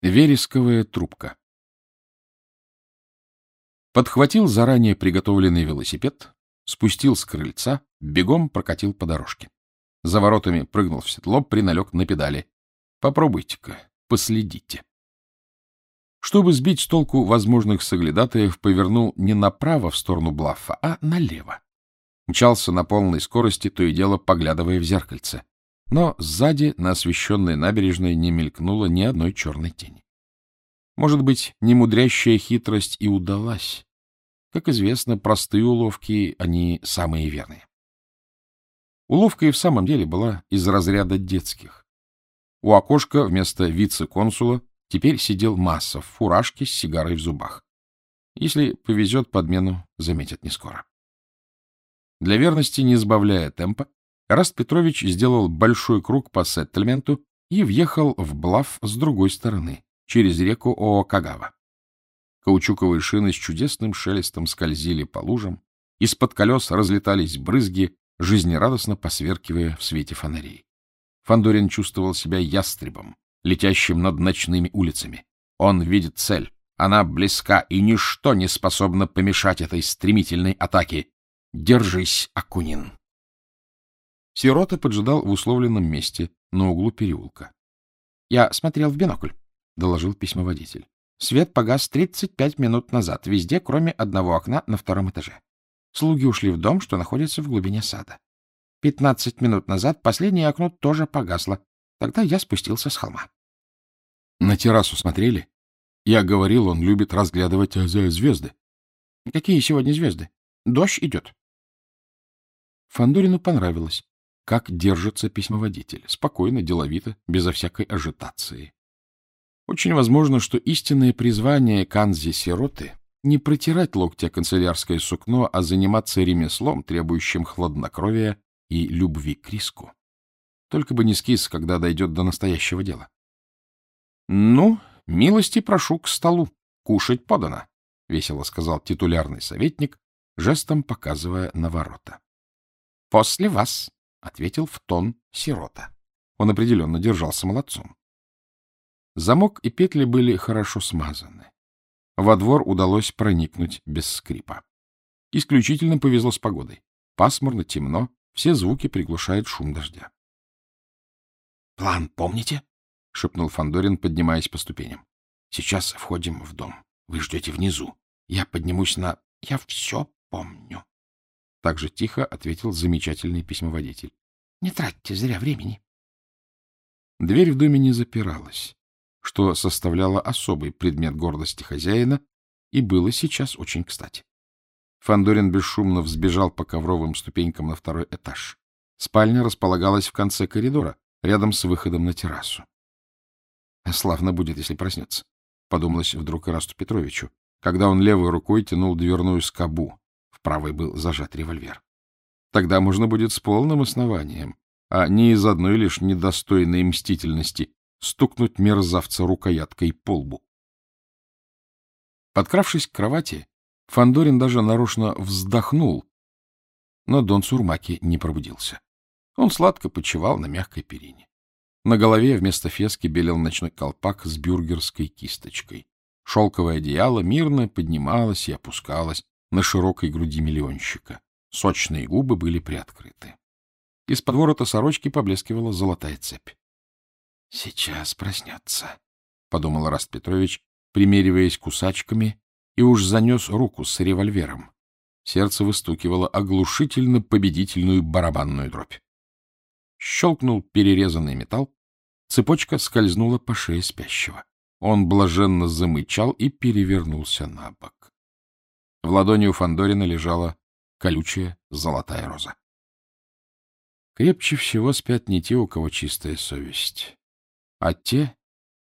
Вересковая трубка. Подхватил заранее приготовленный велосипед, спустил с крыльца, бегом прокатил по дорожке. За воротами прыгнул в седло, приналег на педали. Попробуйте-ка, последите. Чтобы сбить с толку возможных соглядатаев, повернул не направо в сторону Блаффа, а налево. Мчался на полной скорости, то и дело поглядывая в зеркальце но сзади на освещенной набережной не мелькнуло ни одной черной тени. Может быть, немудрящая хитрость и удалась. Как известно, простые уловки, они самые верные. Уловка и в самом деле была из разряда детских. У окошка вместо вице-консула теперь сидел Масса в фуражке с сигарой в зубах. Если повезет, подмену заметят не скоро. Для верности, не сбавляя темпа, Раст Петрович сделал большой круг по сеттельменту и въехал в Блав с другой стороны, через реку Оокагава. Каучуковые шины с чудесным шелестом скользили по лужам, из-под колес разлетались брызги, жизнерадостно посверкивая в свете фонарей. Фандорин чувствовал себя ястребом, летящим над ночными улицами. Он видит цель, она близка, и ничто не способно помешать этой стремительной атаке. Держись, Акунин! Сирота поджидал в условленном месте на углу переулка. — Я смотрел в бинокль, — доложил письмоводитель. — Свет погас 35 минут назад, везде, кроме одного окна на втором этаже. Слуги ушли в дом, что находится в глубине сада. Пятнадцать минут назад последнее окно тоже погасло. Тогда я спустился с холма. — На террасу смотрели? Я говорил, он любит разглядывать звезды. — Какие сегодня звезды? Дождь идет. Фандорину понравилось как держится письмоводитель. Спокойно, деловито, безо всякой ажитации. Очень возможно, что истинное призвание Канзи-сироты — не протирать локтя канцелярское сукно, а заниматься ремеслом, требующим хладнокровия и любви к риску. Только бы не скис, когда дойдет до настоящего дела. — Ну, милости прошу к столу. Кушать подано, — весело сказал титулярный советник, жестом показывая на ворота. — После вас, — ответил в тон сирота. Он определенно держался молодцом. Замок и петли были хорошо смазаны. Во двор удалось проникнуть без скрипа. Исключительно повезло с погодой. Пасмурно, темно, все звуки приглушает шум дождя. — План помните? — шепнул Фандорин, поднимаясь по ступеням. — Сейчас входим в дом. Вы ждете внизу. Я поднимусь на... Я все помню. Так же тихо ответил замечательный письмоводитель. — Не тратьте зря времени. Дверь в доме не запиралась, что составляло особый предмет гордости хозяина и было сейчас очень кстати. Фандорин бесшумно взбежал по ковровым ступенькам на второй этаж. Спальня располагалась в конце коридора, рядом с выходом на террасу. — Славно будет, если проснется, — подумалось вдруг Ирасту Петровичу, когда он левой рукой тянул дверную скобу, правой был зажат револьвер. Тогда можно будет с полным основанием, а не из одной лишь недостойной мстительности, стукнуть мерзавца рукояткой по лбу. Подкравшись к кровати, Фандорин даже нарочно вздохнул, но Дон Сурмаки не пробудился. Он сладко почевал на мягкой перине. На голове вместо фески белел ночной колпак с бюргерской кисточкой. Шелковое одеяло мирно поднималось и опускалось, на широкой груди миллионщика. Сочные губы были приоткрыты. Из-под ворота сорочки поблескивала золотая цепь. — Сейчас проснется, — подумал Раст Петрович, примериваясь кусачками, и уж занес руку с револьвером. Сердце выстукивало оглушительно победительную барабанную дробь. Щелкнул перерезанный металл, цепочка скользнула по шее спящего. Он блаженно замычал и перевернулся на бок. В ладони у Фандорина лежала колючая золотая роза. Крепче всего спят не те, у кого чистая совесть, а те,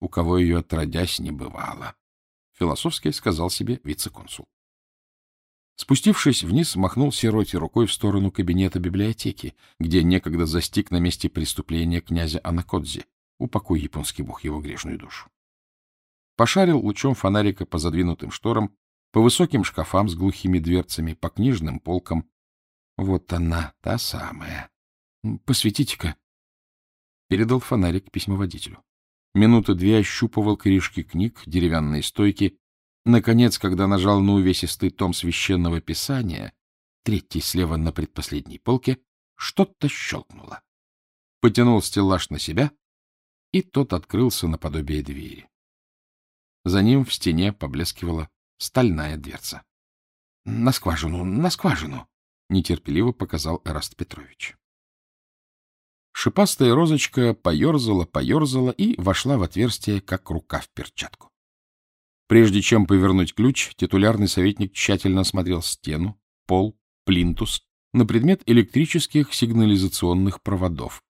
у кого ее отродясь не бывало, — философски сказал себе вице-консул. Спустившись вниз, махнул сироте рукой в сторону кабинета библиотеки, где некогда застиг на месте преступления князя Анакодзи, упокой японский бог его грешную душу. Пошарил лучом фонарика по задвинутым шторам по высоким шкафам с глухими дверцами, по книжным полкам. Вот она, та самая. Посветите-ка. Передал фонарик письмоводителю. Минуты две ощупывал корешки книг, деревянные стойки. Наконец, когда нажал на увесистый том священного писания, третий слева на предпоследней полке, что-то щелкнуло. Потянул стеллаж на себя, и тот открылся наподобие двери. За ним в стене поблескивала стальная дверца. — На скважину, на скважину! — нетерпеливо показал Эраст Петрович. Шипастая розочка поерзала, поерзала и вошла в отверстие, как рука в перчатку. Прежде чем повернуть ключ, титулярный советник тщательно осмотрел стену, пол, плинтус на предмет электрических сигнализационных проводов.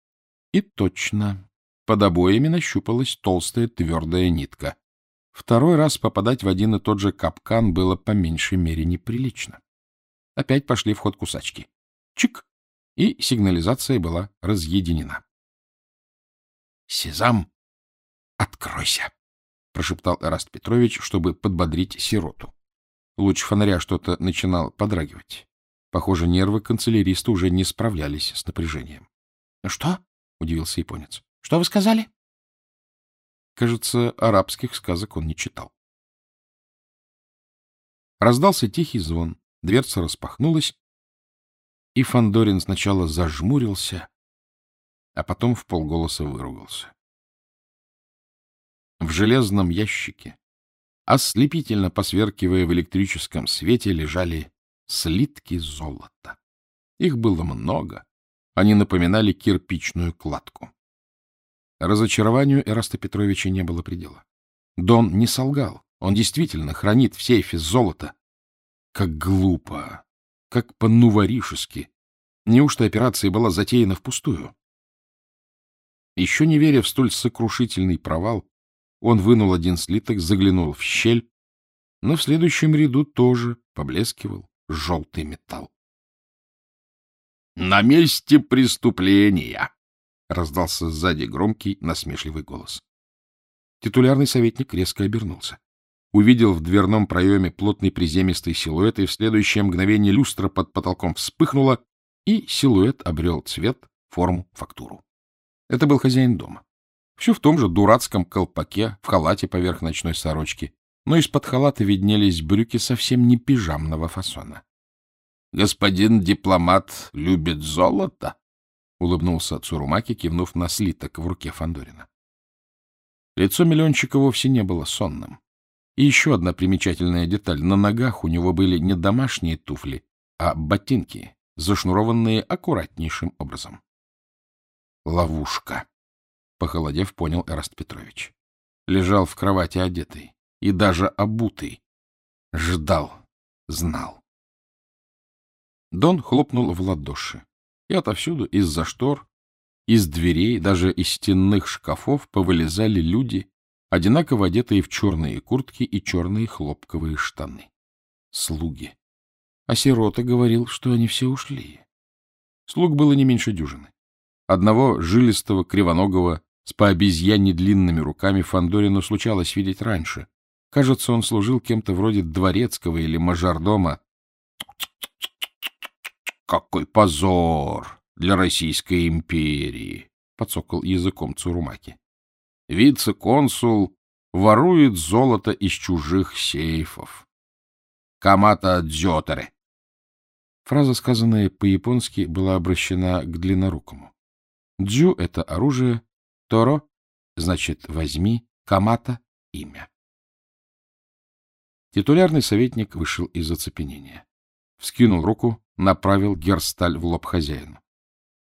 И точно, под обоями нащупалась толстая твердая нитка. Второй раз попадать в один и тот же капкан было по меньшей мере неприлично. Опять пошли в ход кусачки. Чик! и сигнализация была разъединена. — Сезам, откройся! — прошептал Эраст Петрович, чтобы подбодрить сироту. Луч фонаря что-то начинал подрагивать. Похоже, нервы канцеляриста уже не справлялись с напряжением. — Что? — удивился японец. — Что вы сказали? Кажется, арабских сказок он не читал. Раздался тихий звон, дверца распахнулась, и Фандорин сначала зажмурился, а потом в полголоса выругался. В железном ящике, ослепительно посверкивая в электрическом свете, лежали слитки золота. Их было много, они напоминали кирпичную кладку. Разочарованию Эраста Петровича не было предела. Дон не солгал, он действительно хранит в сейфе золото. Как глупо! как по-нуворишески. Неужто операция была затеяна впустую? Еще не веря в столь сокрушительный провал, он вынул один слиток, заглянул в щель, но в следующем ряду тоже поблескивал желтый металл. — На месте преступления! — раздался сзади громкий, насмешливый голос. Титулярный советник резко обернулся увидел в дверном проеме плотный приземистый силуэт, и в следующее мгновение люстра под потолком вспыхнула, и силуэт обрел цвет, форму, фактуру. Это был хозяин дома. Все в том же дурацком колпаке, в халате поверх ночной сорочки, но из-под халата виднелись брюки совсем не пижамного фасона. — Господин дипломат любит золото? — улыбнулся Цурумаки, кивнув на слиток в руке Фандорина. Лицо миллиончика вовсе не было сонным. И еще одна примечательная деталь. На ногах у него были не домашние туфли, а ботинки, зашнурованные аккуратнейшим образом. Ловушка. Похолодев, понял Эраст Петрович. Лежал в кровати одетый и даже обутый. Ждал, знал. Дон хлопнул в ладоши, и отовсюду, из-за штор, из дверей, даже из стенных шкафов повылезали люди одинаково одетые в черные куртки и черные хлопковые штаны. Слуги. А сирота говорил, что они все ушли. Слуг было не меньше дюжины. Одного жилистого, кривоногого, с по обезьяне длинными руками Фандорину случалось видеть раньше. Кажется, он служил кем-то вроде дворецкого или мажордома. «Какой позор для Российской империи!» — подсокал языком Цурумаки вице-консул ворует золото из чужих сейфов. Камата дзётере. Фраза, сказанная по-японски, была обращена к длиннорукому. Дзю — это оружие, торо — значит «возьми», камата — имя. Титулярный советник вышел из оцепенения. Вскинул руку, направил герсталь в лоб хозяину.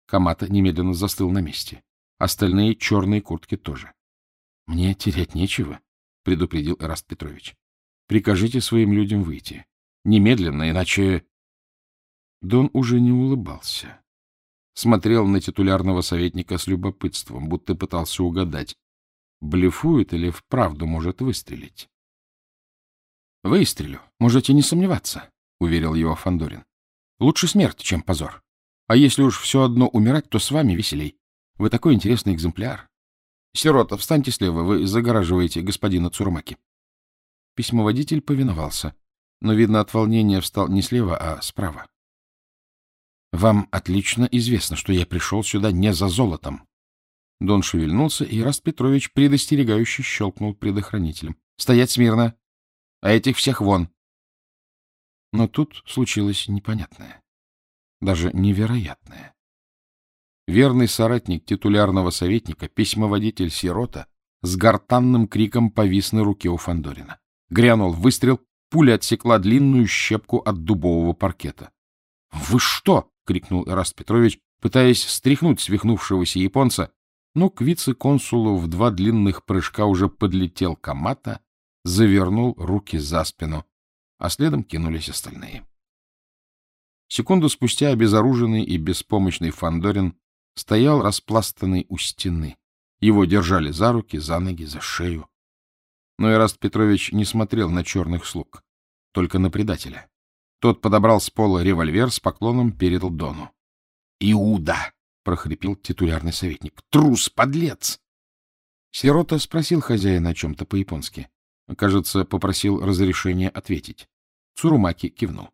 Камата немедленно застыл на месте. Остальные черные куртки тоже. — Мне терять нечего, — предупредил Эраст Петрович. — Прикажите своим людям выйти. Немедленно, иначе... Дон уже не улыбался. Смотрел на титулярного советника с любопытством, будто пытался угадать, блефует или вправду может выстрелить. — Выстрелю, можете не сомневаться, — уверил его Фандорин. Лучше смерть, чем позор. А если уж все одно умирать, то с вами веселей. Вы такой интересный экземпляр. Сирота, встаньте слева, вы загораживаете господина Цурмаки. Письмоводитель повиновался, но, видно, от волнения встал не слева, а справа. — Вам отлично известно, что я пришел сюда не за золотом. Дон шевельнулся, и Раст Петрович предостерегающе щелкнул предохранителем. — Стоять смирно! А этих всех вон! Но тут случилось непонятное, даже невероятное. Верный соратник титулярного советника, письмоводитель Сирота, с гортанным криком повис на руке у Фандорина. Грянул выстрел, пуля отсекла длинную щепку от дубового паркета. — Вы что? — крикнул Эраст Петрович, пытаясь стряхнуть свихнувшегося японца, но к вице-консулу в два длинных прыжка уже подлетел Камата, завернул руки за спину, а следом кинулись остальные. Секунду спустя обезоруженный и беспомощный Фандорин стоял распластанный у стены. Его держали за руки, за ноги, за шею. Но Ираст Петрович не смотрел на черных слуг, только на предателя. Тот подобрал с пола револьвер, с поклоном передал Дону. — Иуда! прохрипел титулярный советник. Трус, подлец! Сирота спросил хозяина о чем-то по-японски. Кажется, попросил разрешения ответить. Цурумаки кивнул.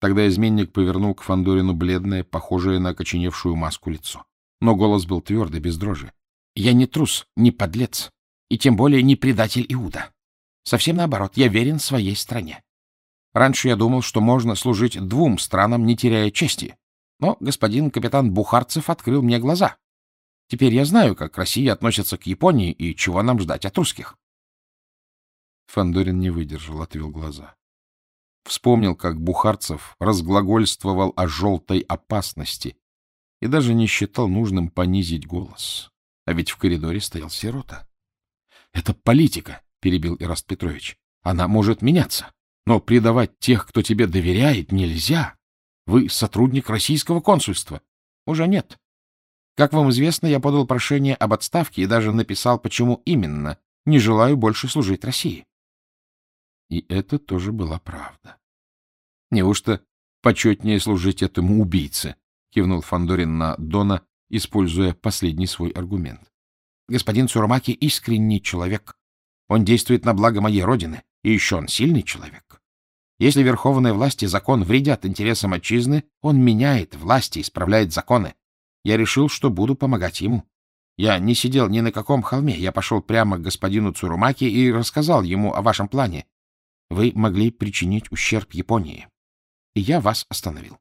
Тогда изменник повернул к Фандорину бледное, похожее на окоченевшую маску лицо. Но голос был твердый, без дрожи. — Я не трус, не подлец, и тем более не предатель Иуда. Совсем наоборот, я верен своей стране. Раньше я думал, что можно служить двум странам, не теряя чести. Но господин капитан Бухарцев открыл мне глаза. Теперь я знаю, как Россия относится к Японии и чего нам ждать от русских. Фандорин не выдержал, отвел глаза. Вспомнил, как Бухарцев разглагольствовал о желтой опасности и даже не считал нужным понизить голос. А ведь в коридоре стоял сирота. — Это политика, — перебил Ираст Петрович. — Она может меняться, но предавать тех, кто тебе доверяет, нельзя. Вы сотрудник российского консульства? Уже нет. Как вам известно, я подал прошение об отставке и даже написал, почему именно не желаю больше служить России. И это тоже была правда. Неужто почетнее служить этому убийце? Кивнул Фандорин на Дона, используя последний свой аргумент. Господин Цурамаки искренний человек. Он действует на благо моей родины, и еще он сильный человек. Если верховная власть и закон вредят интересам отчизны, он меняет власти, исправляет законы. Я решил, что буду помогать ему. Я не сидел ни на каком холме, я пошел прямо к господину Цурумаки и рассказал ему о вашем плане. Вы могли причинить ущерб Японии. И я вас остановил.